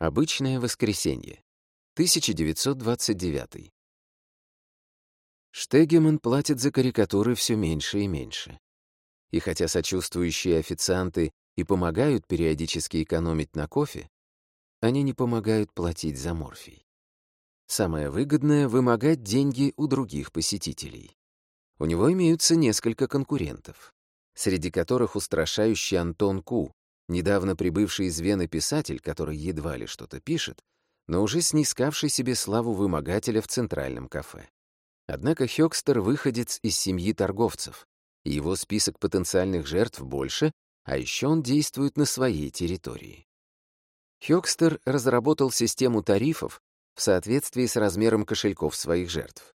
Обычное воскресенье. 1929. Штегеман платит за карикатуры все меньше и меньше. И хотя сочувствующие официанты и помогают периодически экономить на кофе, они не помогают платить за морфий. Самое выгодное — вымогать деньги у других посетителей. У него имеются несколько конкурентов, среди которых устрашающий Антон Ку, Недавно прибывший из Вены писатель, который едва ли что-то пишет, но уже снискавший себе славу вымогателя в центральном кафе. Однако Хёкстер — выходец из семьи торговцев, и его список потенциальных жертв больше, а еще он действует на своей территории. Хёкстер разработал систему тарифов в соответствии с размером кошельков своих жертв.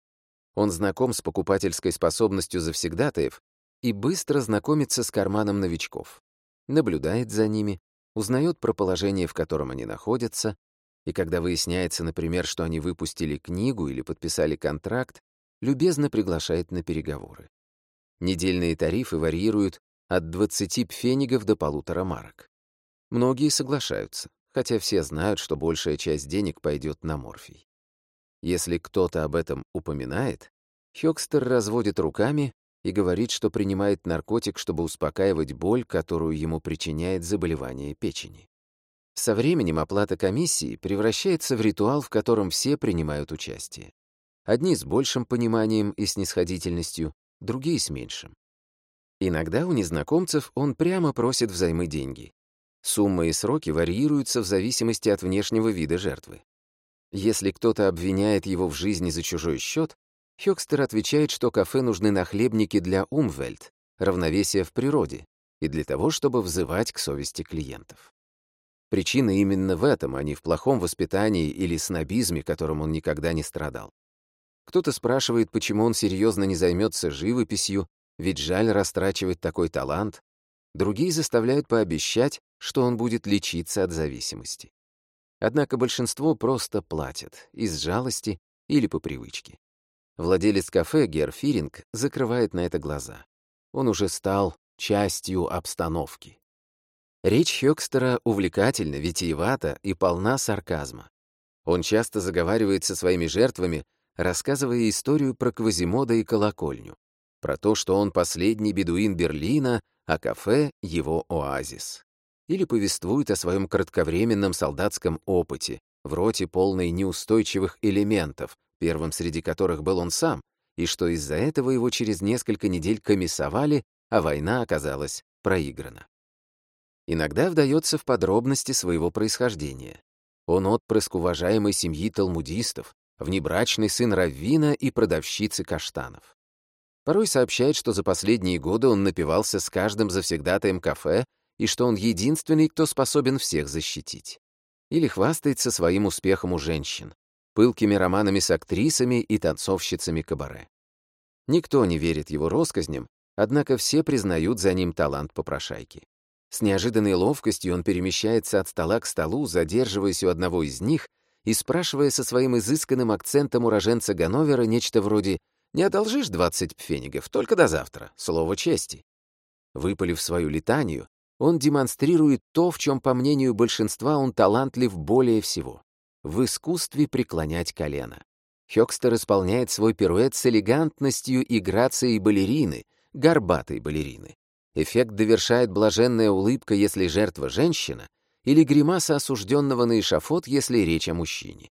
Он знаком с покупательской способностью завсегдатаев и быстро знакомится с карманом новичков наблюдает за ними, узнает про положение, в котором они находятся, и когда выясняется, например, что они выпустили книгу или подписали контракт, любезно приглашает на переговоры. Недельные тарифы варьируют от 20 пфенигов до полутора марок. Многие соглашаются, хотя все знают, что большая часть денег пойдет на морфий. Если кто-то об этом упоминает, Хёкстер разводит руками и говорит, что принимает наркотик, чтобы успокаивать боль, которую ему причиняет заболевание печени. Со временем оплата комиссии превращается в ритуал, в котором все принимают участие. Одни с большим пониманием и снисходительностью, другие с меньшим. Иногда у незнакомцев он прямо просит взаймы деньги. Суммы и сроки варьируются в зависимости от внешнего вида жертвы. Если кто-то обвиняет его в жизни за чужой счет, Хёкстер отвечает, что кафе нужны нахлебники для умвельт, равновесия в природе, и для того, чтобы взывать к совести клиентов. Причина именно в этом, а не в плохом воспитании или снобизме, которым он никогда не страдал. Кто-то спрашивает, почему он серьезно не займется живописью, ведь жаль растрачивать такой талант. Другие заставляют пообещать, что он будет лечиться от зависимости. Однако большинство просто платят из жалости или по привычке. Владелец кафе Гер Фиринг закрывает на это глаза. Он уже стал частью обстановки. Речь Хёкстера увлекательна, витиевата и полна сарказма. Он часто заговаривает со своими жертвами, рассказывая историю про Квазимода и колокольню, про то, что он последний бедуин Берлина, а кафе — его оазис. Или повествует о своем кратковременном солдатском опыте в роте полной неустойчивых элементов, первым среди которых был он сам, и что из-за этого его через несколько недель комиссовали, а война оказалась проиграна. Иногда вдается в подробности своего происхождения. Он отпрыск уважаемой семьи талмудистов, внебрачный сын Раввина и продавщицы каштанов. Порой сообщает, что за последние годы он напивался с каждым завсегдатаем кафе и что он единственный, кто способен всех защитить. Или хвастается своим успехом у женщин пылкими романами с актрисами и танцовщицами кабаре. Никто не верит его россказням, однако все признают за ним талант попрошайки. С неожиданной ловкостью он перемещается от стола к столу, задерживаясь у одного из них и спрашивая со своим изысканным акцентом уроженца Ганновера нечто вроде «Не одолжишь 20 пфенигов, только до завтра, слово чести». Выпалив свою летанию, он демонстрирует то, в чем, по мнению большинства, он талантлив более всего в искусстве преклонять колено. Хёкстер исполняет свой пируэт с элегантностью и грацией балерины, горбатой балерины. Эффект довершает блаженная улыбка, если жертва женщина, или гримаса осужденного на эшафот, если речь о мужчине.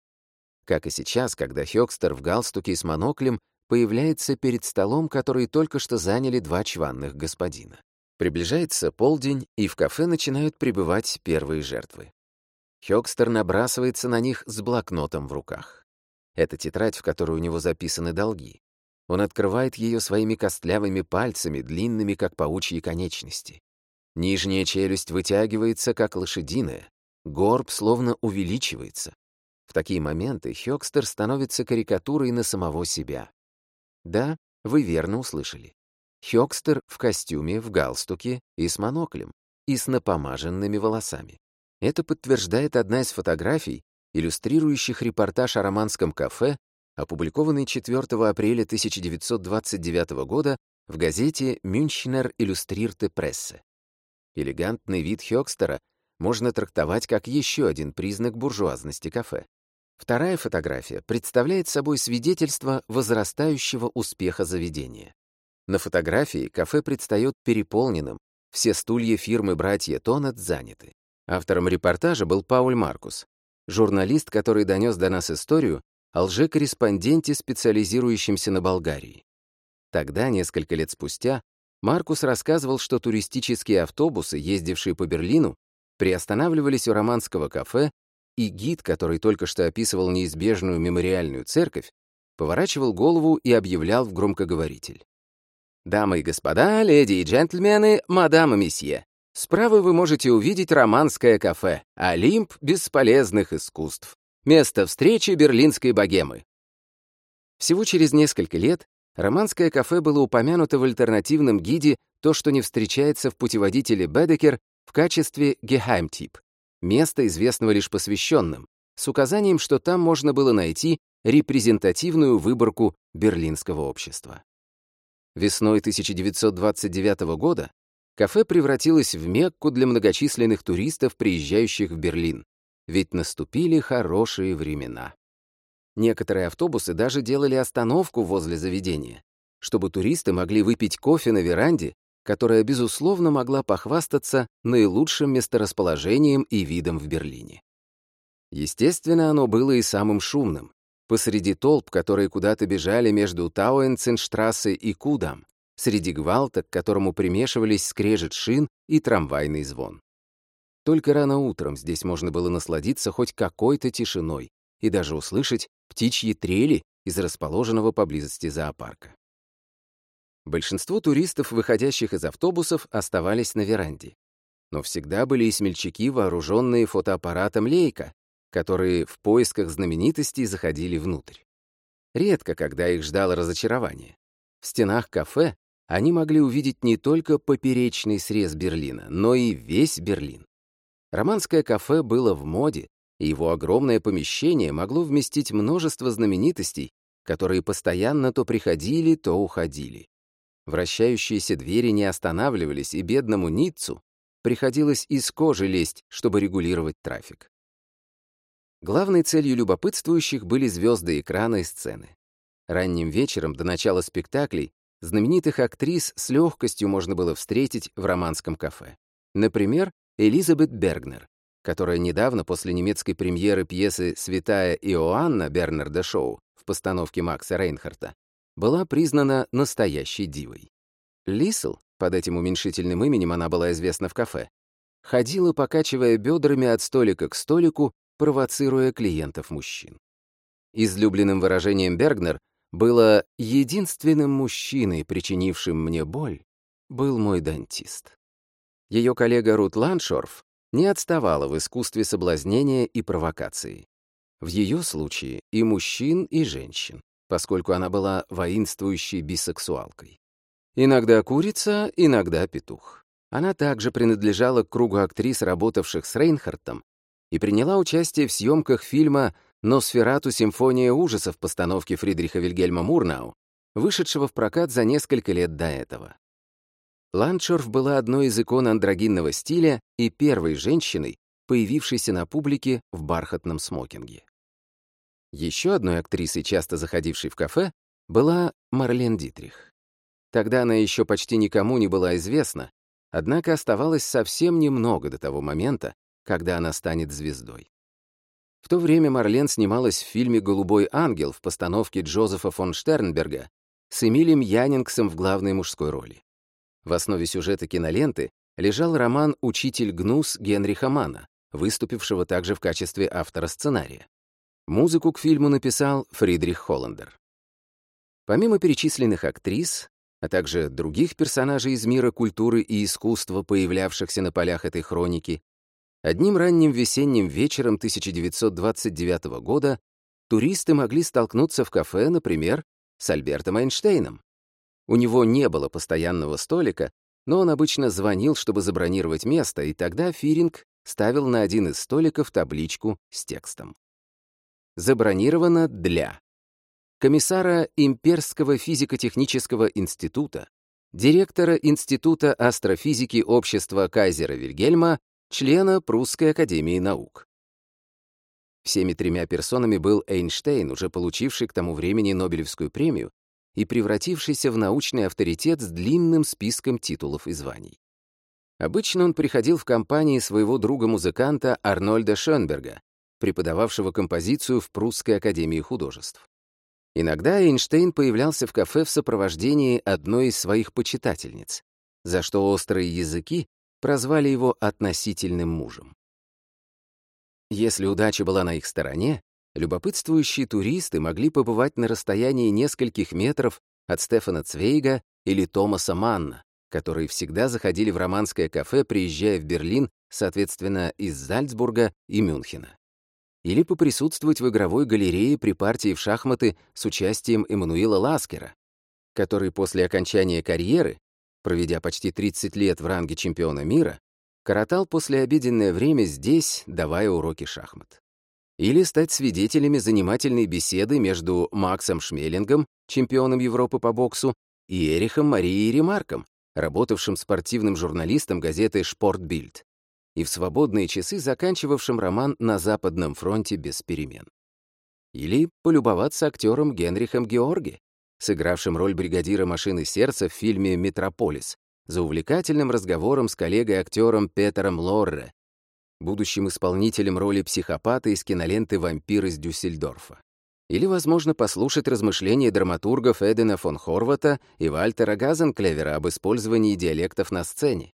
Как и сейчас, когда Хёкстер в галстуке с моноклем появляется перед столом, который только что заняли два чванных господина. Приближается полдень, и в кафе начинают прибывать первые жертвы. Хёкстер набрасывается на них с блокнотом в руках. Это тетрадь, в которой у него записаны долги. Он открывает ее своими костлявыми пальцами, длинными, как паучьи конечности. Нижняя челюсть вытягивается, как лошадиная. Горб словно увеличивается. В такие моменты Хёкстер становится карикатурой на самого себя. Да, вы верно услышали. Хёкстер в костюме, в галстуке и с моноклем, и с напомаженными волосами. Это подтверждает одна из фотографий, иллюстрирующих репортаж о романском кафе, опубликованный 4 апреля 1929 года в газете «Мюнхенер иллюстрирте прессе». Элегантный вид Хёкстера можно трактовать как еще один признак буржуазности кафе. Вторая фотография представляет собой свидетельство возрастающего успеха заведения. На фотографии кафе предстает переполненным, все стулья фирмы «Братья Тонат» заняты. Автором репортажа был Пауль Маркус, журналист, который донес до нас историю о лже-корреспонденте, специализирующемся на Болгарии. Тогда, несколько лет спустя, Маркус рассказывал, что туристические автобусы, ездившие по Берлину, приостанавливались у романского кафе, и гид, который только что описывал неизбежную мемориальную церковь, поворачивал голову и объявлял в громкоговоритель. «Дамы и господа, леди и джентльмены, мадам и месье, Справа вы можете увидеть романское кафе «Олимп бесполезных искусств», место встречи берлинской богемы. Всего через несколько лет романское кафе было упомянуто в альтернативном гиде «То, что не встречается в путеводителе Бедекер» в качестве «Гехаймтип» — место, известного лишь посвященным, с указанием, что там можно было найти репрезентативную выборку берлинского общества. Весной 1929 года кафе превратилось в Мекку для многочисленных туристов, приезжающих в Берлин. Ведь наступили хорошие времена. Некоторые автобусы даже делали остановку возле заведения, чтобы туристы могли выпить кофе на веранде, которая, безусловно, могла похвастаться наилучшим месторасположением и видом в Берлине. Естественно, оно было и самым шумным. Посреди толп, которые куда-то бежали между Тауэнценштрассе и Кудам, среди гвалта, к которому примешивались скрежет шин и трамвайный звон. Только рано утром здесь можно было насладиться хоть какой-то тишиной и даже услышать птичьи трели из расположенного поблизости зоопарка. Большинство туристов, выходящих из автобусов, оставались на веранде. Но всегда были и смельчаки, вооруженные фотоаппаратом «Лейка», которые в поисках знаменитостей заходили внутрь. Редко, когда их ждало разочарование. В стенах кафе они могли увидеть не только поперечный срез Берлина, но и весь Берлин. Романское кафе было в моде, и его огромное помещение могло вместить множество знаменитостей, которые постоянно то приходили, то уходили. Вращающиеся двери не останавливались, и бедному Ниццу приходилось из кожи лезть, чтобы регулировать трафик. Главной целью любопытствующих были звезды экрана и сцены. Ранним вечером до начала спектаклей знаменитых актрис с легкостью можно было встретить в романском кафе. Например, Элизабет Бергнер, которая недавно после немецкой премьеры пьесы «Святая Иоанна» Бернарда Шоу в постановке Макса Рейнхарта была признана настоящей дивой. Лисел, под этим уменьшительным именем она была известна в кафе, ходила, покачивая бедрами от столика к столику, провоцируя клиентов-мужчин. Излюбленным выражением Бергнер было единственным мужчиной, причинившим мне боль, был мой дантист. Ее коллега Рут Ланшорф не отставала в искусстве соблазнения и провокации. В ее случае и мужчин, и женщин, поскольку она была воинствующей бисексуалкой. Иногда курица, иногда петух. Она также принадлежала к кругу актрис, работавших с Рейнхартом, и приняла участие в съемках фильма но «Сферату. Симфония ужасов» постановки Фридриха Вильгельма Мурнау, вышедшего в прокат за несколько лет до этого. Ландшорф была одной из икон андрогинного стиля и первой женщиной, появившейся на публике в бархатном смокинге. Еще одной актрисой, часто заходившей в кафе, была Марлен Дитрих. Тогда она еще почти никому не была известна, однако оставалось совсем немного до того момента, когда она станет звездой. В то время Марлен снималась в фильме «Голубой ангел» в постановке Джозефа фон Штернберга с Эмилием Янингсом в главной мужской роли. В основе сюжета киноленты лежал роман «Учитель Гнус» Генриха Мана, выступившего также в качестве автора сценария. Музыку к фильму написал Фридрих Холландер. Помимо перечисленных актрис, а также других персонажей из мира культуры и искусства, появлявшихся на полях этой хроники, Одним ранним весенним вечером 1929 года туристы могли столкнуться в кафе, например, с Альбертом Эйнштейном. У него не было постоянного столика, но он обычно звонил, чтобы забронировать место, и тогда Фиринг ставил на один из столиков табличку с текстом. Забронировано для комиссара Имперского физико-технического института, директора Института астрофизики общества Кайзера Вильгельма члена Прусской академии наук. Всеми тремя персонами был Эйнштейн, уже получивший к тому времени Нобелевскую премию и превратившийся в научный авторитет с длинным списком титулов и званий. Обычно он приходил в компании своего друга-музыканта Арнольда Шенберга, преподававшего композицию в Прусской академии художеств. Иногда Эйнштейн появлялся в кафе в сопровождении одной из своих почитательниц, за что острые языки прозвали его относительным мужем. Если удача была на их стороне, любопытствующие туристы могли побывать на расстоянии нескольких метров от Стефана Цвейга или Томаса Манна, которые всегда заходили в романское кафе, приезжая в Берлин, соответственно, из Зальцбурга и Мюнхена. Или поприсутствовать в игровой галерее при партии в шахматы с участием Эммануила Ласкера, который после окончания карьеры проведя почти 30 лет в ранге чемпиона мира, коротал послеобеденное время здесь, давая уроки шахмат. Или стать свидетелями занимательной беседы между Максом Шмелингом, чемпионом Европы по боксу, и Эрихом Марией Ремарком, работавшим спортивным журналистом газеты «Шпортбильд», и в свободные часы заканчивавшим роман «На Западном фронте без перемен». Или полюбоваться актером Генрихом Георги, сыгравшим роль бригадира машины сердца в фильме «Метрополис», за увлекательным разговором с коллегой-актером Петером Лорре, будущим исполнителем роли психопата из киноленты «Вампир из Дюссельдорфа». Или, возможно, послушать размышления драматургов Эдена фон Хорвата и Вальтера Газенклевера об использовании диалектов на сцене.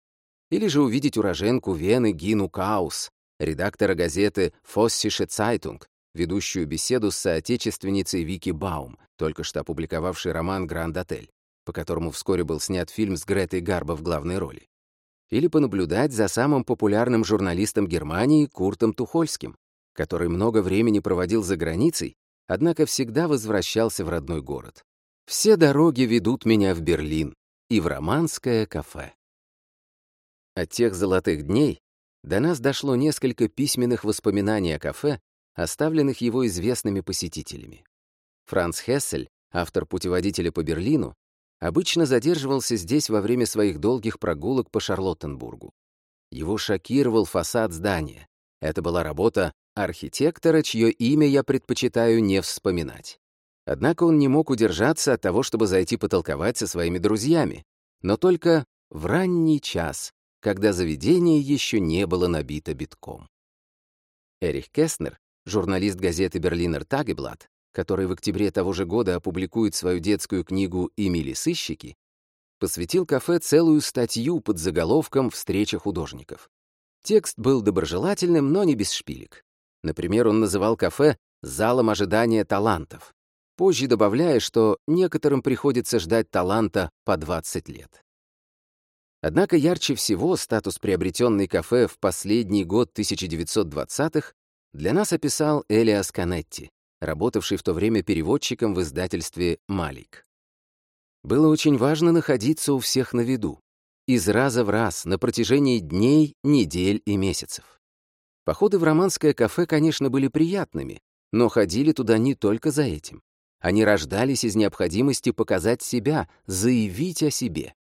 Или же увидеть уроженку Вены Гину Каус, редактора газеты «Фоссише Цайтунг», ведущую беседу с соотечественницей Вики Баум, только что опубликовавшей роман «Гранд-отель», по которому вскоре был снят фильм с Гретой Гарбо в главной роли. Или понаблюдать за самым популярным журналистом Германии Куртом Тухольским, который много времени проводил за границей, однако всегда возвращался в родной город. Все дороги ведут меня в Берлин и в романское кафе. От тех золотых дней до нас дошло несколько письменных воспоминаний о кафе, оставленных его известными посетителями. Франц Хессель, автор путеводителя по Берлину, обычно задерживался здесь во время своих долгих прогулок по Шарлоттенбургу. Его шокировал фасад здания. Это была работа архитектора, чье имя я предпочитаю не вспоминать. Однако он не мог удержаться от того, чтобы зайти потолковать со своими друзьями, но только в ранний час, когда заведение еще не было набито битком. Эрих Кеснер, журналист газеты «Берлинер Тагеблат», который в октябре того же года опубликует свою детскую книгу «Эмили сыщики», посвятил кафе целую статью под заголовком «Встреча художников». Текст был доброжелательным, но не без шпилек. Например, он называл кафе «залом ожидания талантов», позже добавляя, что некоторым приходится ждать таланта по 20 лет. Однако ярче всего статус приобретенный кафе в последний год 1920-х для нас описал Элиас Канетти, работавший в то время переводчиком в издательстве «Малик». Было очень важно находиться у всех на виду, из раза в раз, на протяжении дней, недель и месяцев. Походы в романское кафе, конечно, были приятными, но ходили туда не только за этим. Они рождались из необходимости показать себя, заявить о себе.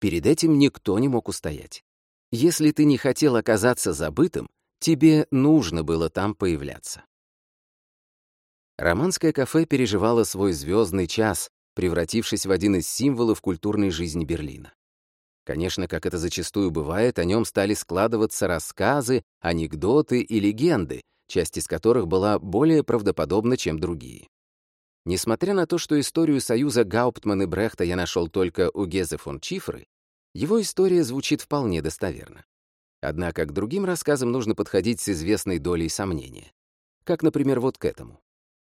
Перед этим никто не мог устоять. Если ты не хотел оказаться забытым, тебе нужно было там появляться. Романское кафе переживало свой звездный час, превратившись в один из символов культурной жизни Берлина. Конечно, как это зачастую бывает, о нем стали складываться рассказы, анекдоты и легенды, часть из которых была более правдоподобна, чем другие. Несмотря на то, что историю союза Гауптман и Брехта я нашел только у Гезе фон Чифры, его история звучит вполне достоверно. Однако к другим рассказам нужно подходить с известной долей сомнения. Как, например, вот к этому.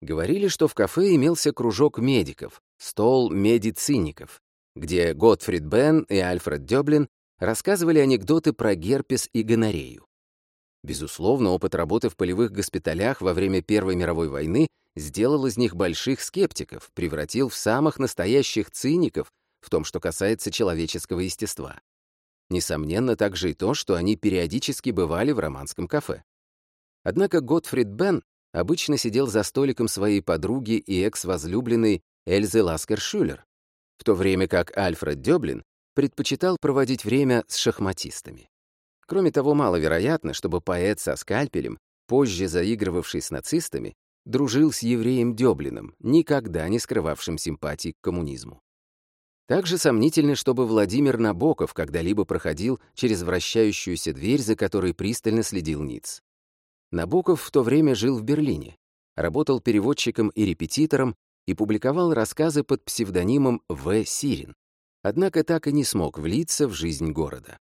Говорили, что в кафе имелся кружок медиков, стол медициников, где Готфрид Бен и Альфред Дёблин рассказывали анекдоты про герпес и гонорею. Безусловно, опыт работы в полевых госпиталях во время Первой мировой войны сделал из них больших скептиков, превратил в самых настоящих циников в том, что касается человеческого естества. Несомненно, также и то, что они периодически бывали в романском кафе. Однако Готфрид Бен обычно сидел за столиком своей подруги и экс-возлюбленной Эльзы Ласкер-Шюлер, в то время как Альфред Дёблин предпочитал проводить время с шахматистами. Кроме того, маловероятно, чтобы поэт со скальпелем, позже заигрывавший с нацистами, дружил с евреем Дёблином, никогда не скрывавшим симпатий к коммунизму. Также сомнительно, чтобы Владимир Набоков когда-либо проходил через вращающуюся дверь, за которой пристально следил Ниц. Набоков в то время жил в Берлине, работал переводчиком и репетитором и публиковал рассказы под псевдонимом В. Сирин. Однако так и не смог влиться в жизнь города.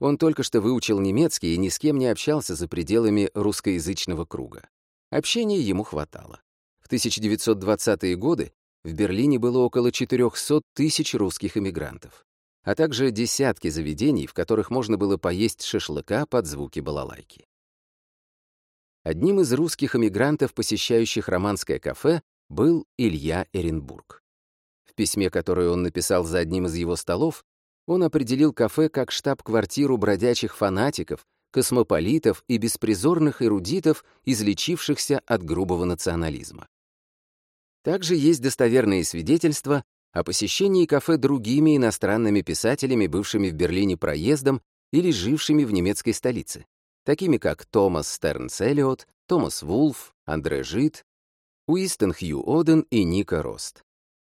Он только что выучил немецкий и ни с кем не общался за пределами русскоязычного круга. Общения ему хватало. В 1920-е годы в Берлине было около 400 тысяч русских эмигрантов, а также десятки заведений, в которых можно было поесть шашлыка под звуки балалайки. Одним из русских эмигрантов, посещающих романское кафе, был Илья Эренбург. В письме, которое он написал за одним из его столов, он определил кафе как штаб-квартиру бродячих фанатиков, космополитов и беспризорных эрудитов, излечившихся от грубого национализма. Также есть достоверные свидетельства о посещении кафе другими иностранными писателями, бывшими в Берлине проездом или жившими в немецкой столице такими как Томас Стернс Эллиот, Томас Вулф, Андре Жид, Уистон Хью Оден и Ника Рост.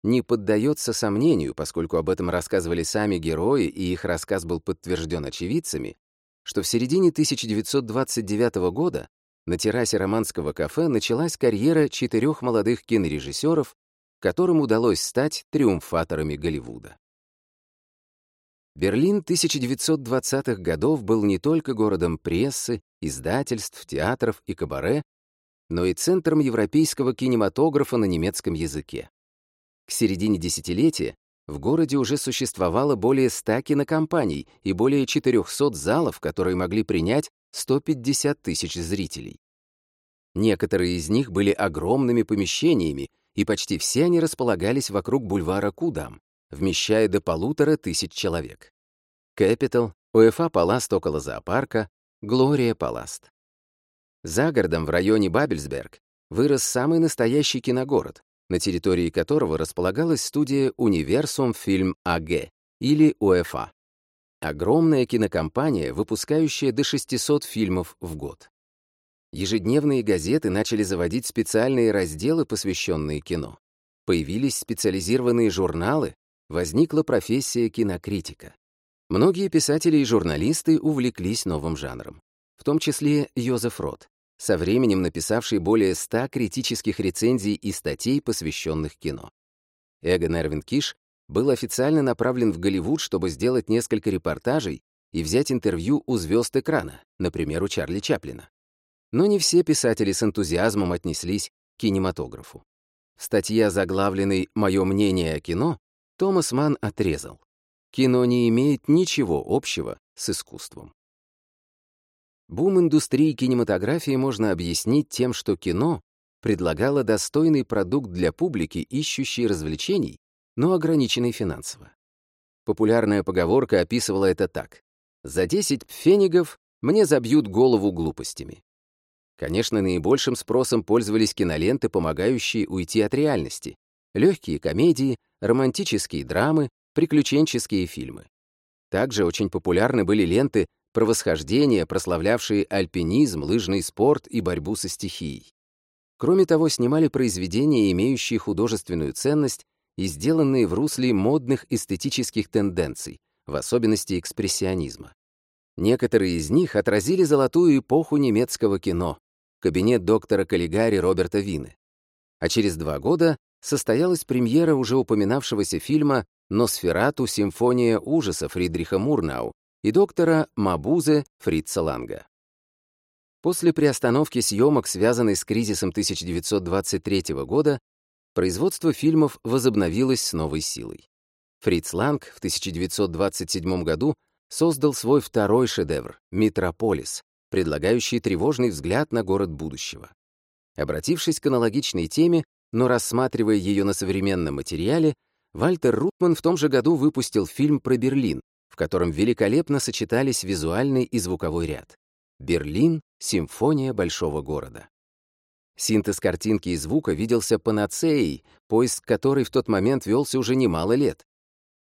Не поддается сомнению, поскольку об этом рассказывали сами герои и их рассказ был подтвержден очевидцами, что в середине 1929 года на террасе романского кафе началась карьера четырех молодых кинорежиссеров, которым удалось стать триумфаторами Голливуда. Берлин 1920-х годов был не только городом прессы, издательств, театров и кабаре, но и центром европейского кинематографа на немецком языке. К середине десятилетия в городе уже существовало более 100 кинокомпаний и более 400 залов, которые могли принять 150 тысяч зрителей. Некоторые из них были огромными помещениями, и почти все они располагались вокруг бульвара Кудам вмещая до полутора тысяч человек. Capital, УЕФА Паласт около зоопарка, Глория Паласт. За городом в районе Бабельсберг вырос самый настоящий киногород, на территории которого располагалась студия «Универсум Фильм АГ» или УЕФА. Огромная кинокомпания, выпускающая до 600 фильмов в год. Ежедневные газеты начали заводить специальные разделы, посвященные кино. Появились специализированные журналы, возникла профессия кинокритика. Многие писатели и журналисты увлеклись новым жанром, в том числе Йозеф Рот, со временем написавший более ста критических рецензий и статей, посвященных кино. Эгон Эрвин Киш был официально направлен в Голливуд, чтобы сделать несколько репортажей и взять интервью у звезд экрана, например, у Чарли Чаплина. Но не все писатели с энтузиазмом отнеслись к кинематографу. Статья, статье, заглавленной «Мое мнение о кино», Томас Ман отрезал. Кино не имеет ничего общего с искусством. Бум индустрии кинематографии можно объяснить тем, что кино предлагало достойный продукт для публики, ищущей развлечений, но ограниченный финансово. Популярная поговорка описывала это так. «За 10 пфенигов мне забьют голову глупостями». Конечно, наибольшим спросом пользовались киноленты, помогающие уйти от реальности, легкие комедии, романтические драмы, приключенческие фильмы. Также очень популярны были ленты про восхождение, прославлявшие альпинизм, лыжный спорт и борьбу со стихией. Кроме того, снимали произведения, имеющие художественную ценность и сделанные в русле модных эстетических тенденций, в особенности экспрессионизма. Некоторые из них отразили золотую эпоху немецкого кино, кабинет доктора Каллигари Роберта Вины. А через два года состоялась премьера уже упоминавшегося фильма «Носферату. Симфония ужаса» Фридриха Мурнау и доктора Мабузе Фрица Ланга. После приостановки съемок, связанной с кризисом 1923 года, производство фильмов возобновилось с новой силой. Фриц Ланг в 1927 году создал свой второй шедевр «Метрополис», предлагающий тревожный взгляд на город будущего. Обратившись к аналогичной теме, но рассматривая ее на современном материале, Вальтер Рутман в том же году выпустил фильм про Берлин, в котором великолепно сочетались визуальный и звуковой ряд. Берлин — симфония большого города. Синтез картинки и звука виделся панацеей, поиск которой в тот момент велся уже немало лет.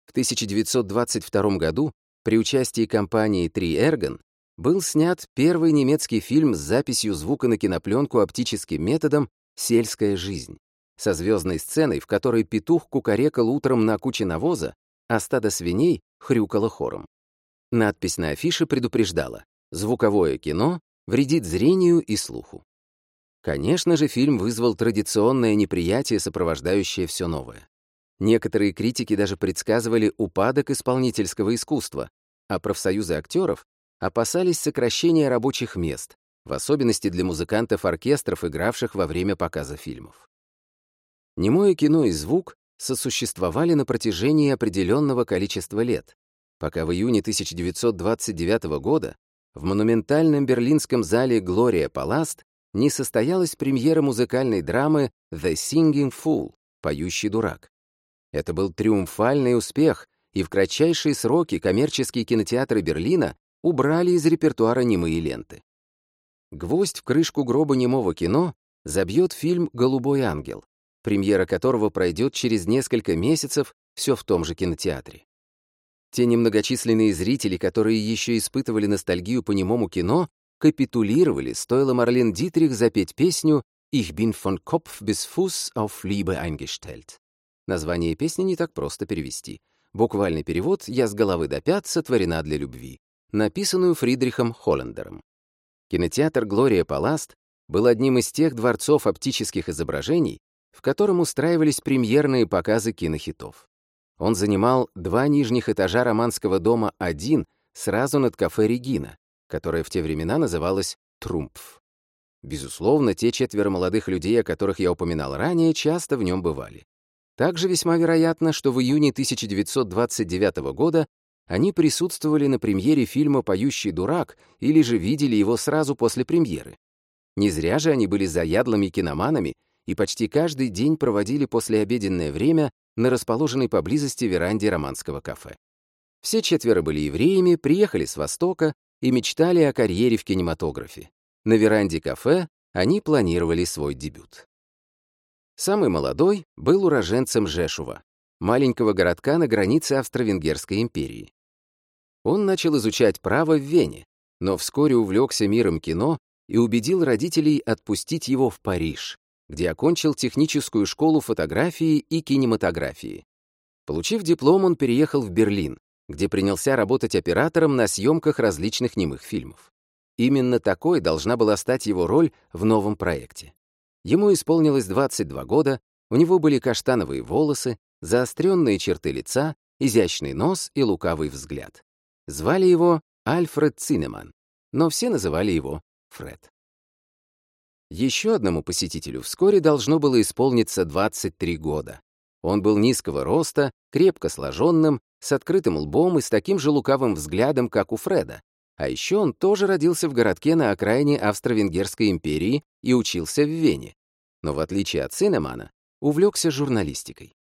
В 1922 году при участии компании Три Эрген был снят первый немецкий фильм с записью звука на кинопленку оптическим методом «Сельская жизнь» со звездной сценой, в которой петух кукарекал утром на куче навоза, а стадо свиней хрюкало хором. Надпись на афише предупреждала «Звуковое кино вредит зрению и слуху». Конечно же, фильм вызвал традиционное неприятие, сопровождающее все новое. Некоторые критики даже предсказывали упадок исполнительского искусства, а профсоюзы актеров опасались сокращения рабочих мест, в особенности для музыкантов оркестров, игравших во время показа фильмов. Немое кино и звук сосуществовали на протяжении определенного количества лет, пока в июне 1929 года в монументальном берлинском зале «Глория Паласт» не состоялась премьера музыкальной драмы «The Singing Fool» — «Поющий дурак». Это был триумфальный успех, и в кратчайшие сроки коммерческие кинотеатры Берлина убрали из репертуара немые ленты. Гвоздь в крышку гроба немого кино забьет фильм «Голубой ангел», премьера которого пройдет через несколько месяцев все в том же кинотеатре. Те немногочисленные зрители, которые еще испытывали ностальгию по немому кино, капитулировали, стоило Марлен Дитрих запеть песню «Ich bin von Kopf bis Fuß auf Liebe eingestellt». Название песни не так просто перевести. Буквальный перевод «Я с головы до пят сотворена для любви», написанную Фридрихом Холлендером. Кинотеатр «Глория Паласт» был одним из тех дворцов оптических изображений, в котором устраивались премьерные показы кинохитов. Он занимал два нижних этажа романского дома один сразу над кафе «Регина», которое в те времена называлось «Трумпф». Безусловно, те четверо молодых людей, о которых я упоминал ранее, часто в нем бывали. Также весьма вероятно, что в июне 1929 года они присутствовали на премьере фильма «Поющий дурак» или же видели его сразу после премьеры. Не зря же они были заядлыми киноманами — и почти каждый день проводили послеобеденное время на расположенной поблизости веранде романского кафе. Все четверо были евреями, приехали с Востока и мечтали о карьере в кинематографе. На веранде кафе они планировали свой дебют. Самый молодой был уроженцем Жешува, маленького городка на границе Австро-Венгерской империи. Он начал изучать право в Вене, но вскоре увлекся миром кино и убедил родителей отпустить его в Париж, где окончил техническую школу фотографии и кинематографии. Получив диплом, он переехал в Берлин, где принялся работать оператором на съемках различных немых фильмов. Именно такой должна была стать его роль в новом проекте. Ему исполнилось 22 года, у него были каштановые волосы, заостренные черты лица, изящный нос и лукавый взгляд. Звали его Альфред Цинеман, но все называли его Фред. Еще одному посетителю вскоре должно было исполниться 23 года. Он был низкого роста, крепко сложенным, с открытым лбом и с таким же лукавым взглядом, как у Фреда. А еще он тоже родился в городке на окраине Австро-Венгерской империи и учился в Вене. Но в отличие от сына Мана, увлекся журналистикой.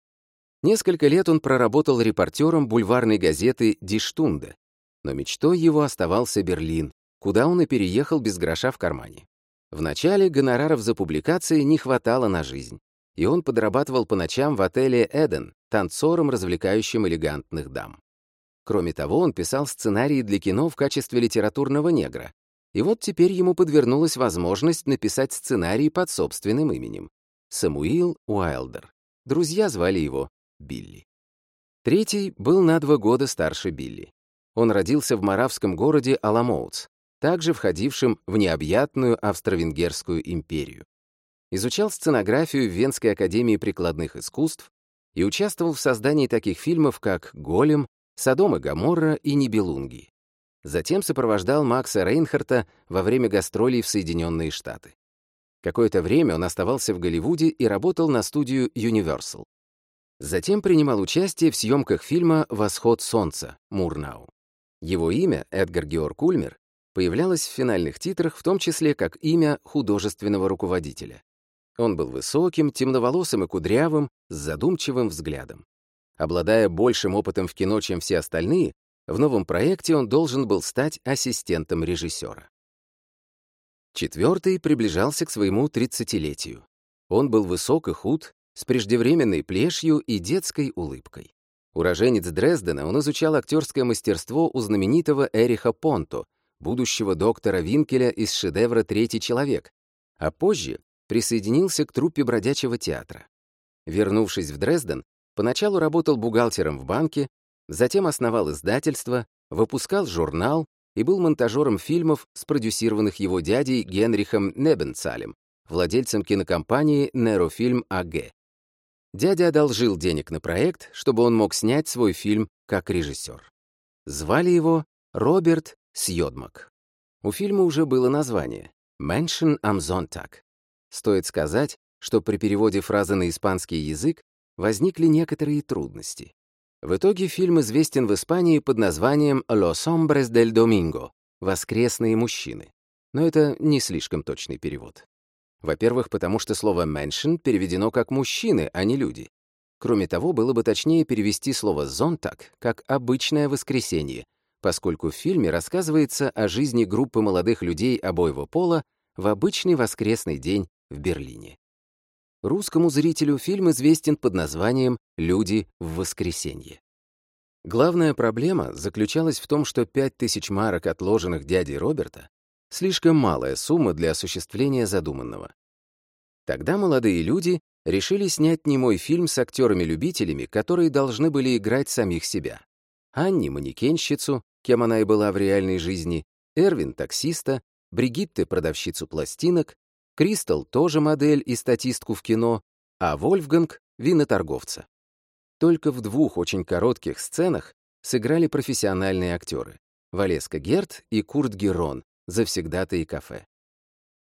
Несколько лет он проработал репортером бульварной газеты «Диштунде». Но мечтой его оставался Берлин, куда он и переехал без гроша в кармане. Вначале гонораров за публикации не хватало на жизнь, и он подрабатывал по ночам в отеле «Эден» танцором, развлекающим элегантных дам. Кроме того, он писал сценарии для кино в качестве литературного негра. И вот теперь ему подвернулась возможность написать сценарий под собственным именем. Самуил Уайлдер. Друзья звали его Билли. Третий был на два года старше Билли. Он родился в маравском городе Аламоутс, также входившим в необъятную Австро-Венгерскую империю. Изучал сценографию в Венской академии прикладных искусств и участвовал в создании таких фильмов, как «Голем», «Содом и Гаморра» и «Нибелунги». Затем сопровождал Макса Рейнхарта во время гастролей в Соединенные Штаты. Какое-то время он оставался в Голливуде и работал на студию Universal. Затем принимал участие в съемках фильма «Восход солнца» Мурнау. Его имя, Эдгар Георг Ульмер, появлялось в финальных титрах, в том числе как имя художественного руководителя. Он был высоким, темноволосым и кудрявым, с задумчивым взглядом. Обладая большим опытом в кино, чем все остальные, в новом проекте он должен был стать ассистентом режиссера. Четвертый приближался к своему тридцатилетию. Он был высок и худ, с преждевременной плешью и детской улыбкой. Уроженец Дрездена, он изучал актерское мастерство у знаменитого Эриха Понто, будущего доктора Винкеля из шедевра «Третий человек», а позже присоединился к труппе бродячего театра. Вернувшись в Дрезден, поначалу работал бухгалтером в банке, затем основал издательство, выпускал журнал и был монтажером фильмов, спродюсированных его дядей Генрихом Небенцалем, владельцем кинокомпании «Нерофильм АГ». Дядя одолжил денег на проект, чтобы он мог снять свой фильм как режиссер. Звали его Роберт Сьодмак. У фильма уже было название «Menschen am Sonntag». Стоит сказать, что при переводе фразы на испанский язык возникли некоторые трудности. В итоге фильм известен в Испании под названием «Los hombres del domingo» — «Воскресные мужчины». Но это не слишком точный перевод. Во-первых, потому что слово «menschen» переведено как «мужчины», а не «люди». Кроме того, было бы точнее перевести слово «зонтак» как «обычное воскресенье», поскольку в фильме рассказывается о жизни группы молодых людей обоего пола в обычный воскресный день в Берлине. Русскому зрителю фильм известен под названием «Люди в воскресенье». Главная проблема заключалась в том, что 5000 марок, отложенных дядей Роберта, слишком малая сумма для осуществления задуманного. Тогда молодые люди решили снять немой фильм с актерами-любителями, которые должны были играть самих себя. Анни — манекенщицу, кем она и была в реальной жизни, Эрвин — таксиста, Бригитты — продавщицу пластинок, Кристал — тоже модель и статистку в кино, а Вольфганг — виноторговца. Только в двух очень коротких сценах сыграли профессиональные актеры — Валеска Герт и Курт Герон, завсегдата и кафе.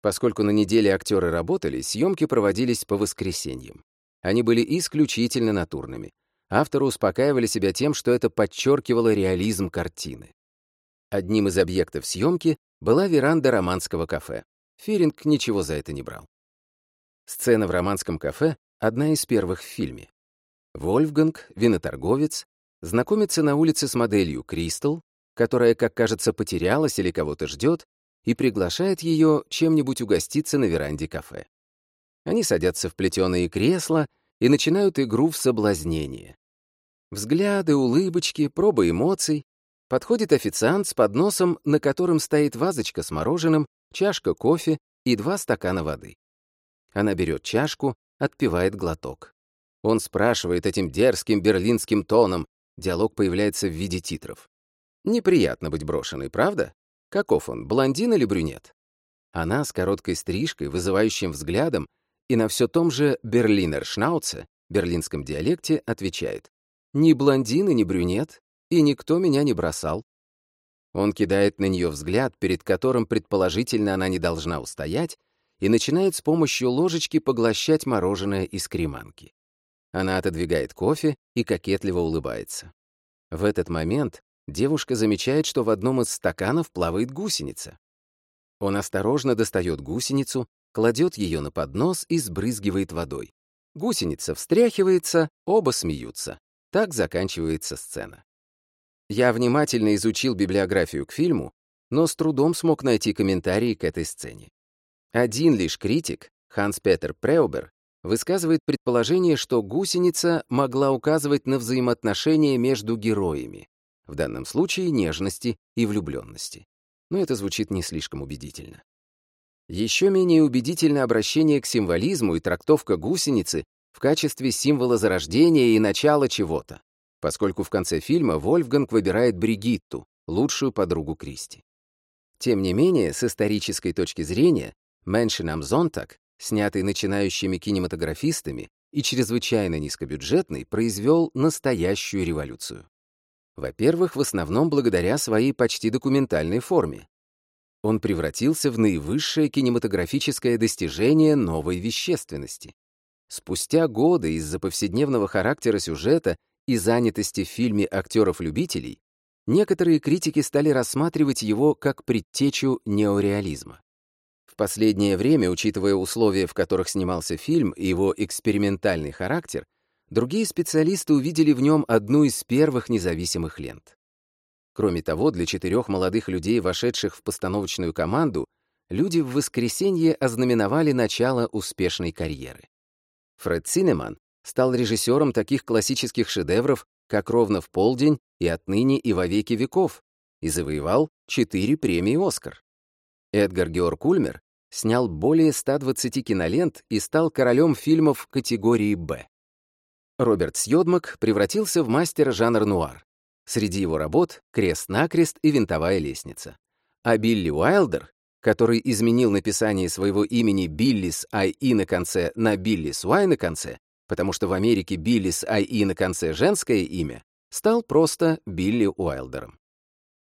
Поскольку на неделе актеры работали, съемки проводились по воскресеньям. Они были исключительно натурными авторы успокаивали себя тем, что это подчеркивало реализм картины. Одним из объектов съемки была веранда романского кафе. Феринг ничего за это не брал. Сцена в романском кафе — одна из первых в фильме. Вольфганг, виноторговец, знакомится на улице с моделью Кристал, которая, как кажется, потерялась или кого-то ждет, и приглашает ее чем-нибудь угоститься на веранде кафе. Они садятся в плетеные кресла и начинают игру в соблазнение. Взгляды, улыбочки, пробы эмоций. Подходит официант с подносом, на котором стоит вазочка с мороженым, чашка кофе и два стакана воды. Она берет чашку, отпивает глоток. Он спрашивает этим дерзким берлинским тоном. Диалог появляется в виде титров. Неприятно быть брошенной, правда? Каков он, блондин или брюнет? Она с короткой стрижкой, вызывающим взглядом, и на все том же «Берлинер Шнауце» берлинском диалекте отвечает. Ни блондин и ни брюнет, и никто меня не бросал. Он кидает на нее взгляд, перед которым, предположительно, она не должна устоять, и начинает с помощью ложечки поглощать мороженое из креманки. Она отодвигает кофе и кокетливо улыбается. В этот момент девушка замечает, что в одном из стаканов плавает гусеница. Он осторожно достает гусеницу, кладет ее на поднос и сбрызгивает водой. Гусеница встряхивается, оба смеются. Так заканчивается сцена. Я внимательно изучил библиографию к фильму, но с трудом смог найти комментарии к этой сцене. Один лишь критик, Ханс-Петер Преубер, высказывает предположение, что гусеница могла указывать на взаимоотношения между героями, в данном случае нежности и влюбленности. Но это звучит не слишком убедительно. Еще менее убедительно обращение к символизму и трактовка гусеницы в качестве символа зарождения и начала чего-то, поскольку в конце фильма Вольфганг выбирает Бригитту, лучшую подругу Кристи. Тем не менее, с исторической точки зрения, «Мэншин am снятый начинающими кинематографистами и чрезвычайно низкобюджетный, произвел настоящую революцию. Во-первых, в основном благодаря своей почти документальной форме. Он превратился в наивысшее кинематографическое достижение новой вещественности. Спустя годы из-за повседневного характера сюжета и занятости в фильме актеров-любителей, некоторые критики стали рассматривать его как предтечу неореализма. В последнее время, учитывая условия, в которых снимался фильм и его экспериментальный характер, другие специалисты увидели в нем одну из первых независимых лент. Кроме того, для четырех молодых людей, вошедших в постановочную команду, люди в воскресенье ознаменовали начало успешной карьеры. Фред Синеман стал режиссером таких классических шедевров, как «Ровно в полдень» и «Отныне и во веки веков», и завоевал четыре премии «Оскар». Эдгар Георг Ульмер снял более 120 кинолент и стал королем фильмов категории «Б». Роберт Сьодмак превратился в мастера жанра нуар. Среди его работ «Крест-накрест» и «Винтовая лестница». А Билли Уайлдер который изменил написание своего имени Биллис I на конце на Биллис Уай на конце, потому что в Америке Биллис I на конце женское имя, стал просто Билли Уайлдером.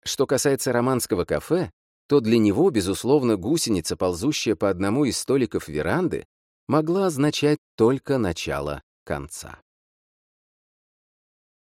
Что касается романского кафе, то для него, безусловно, гусеница, ползущая по одному из столиков веранды, могла означать только начало конца.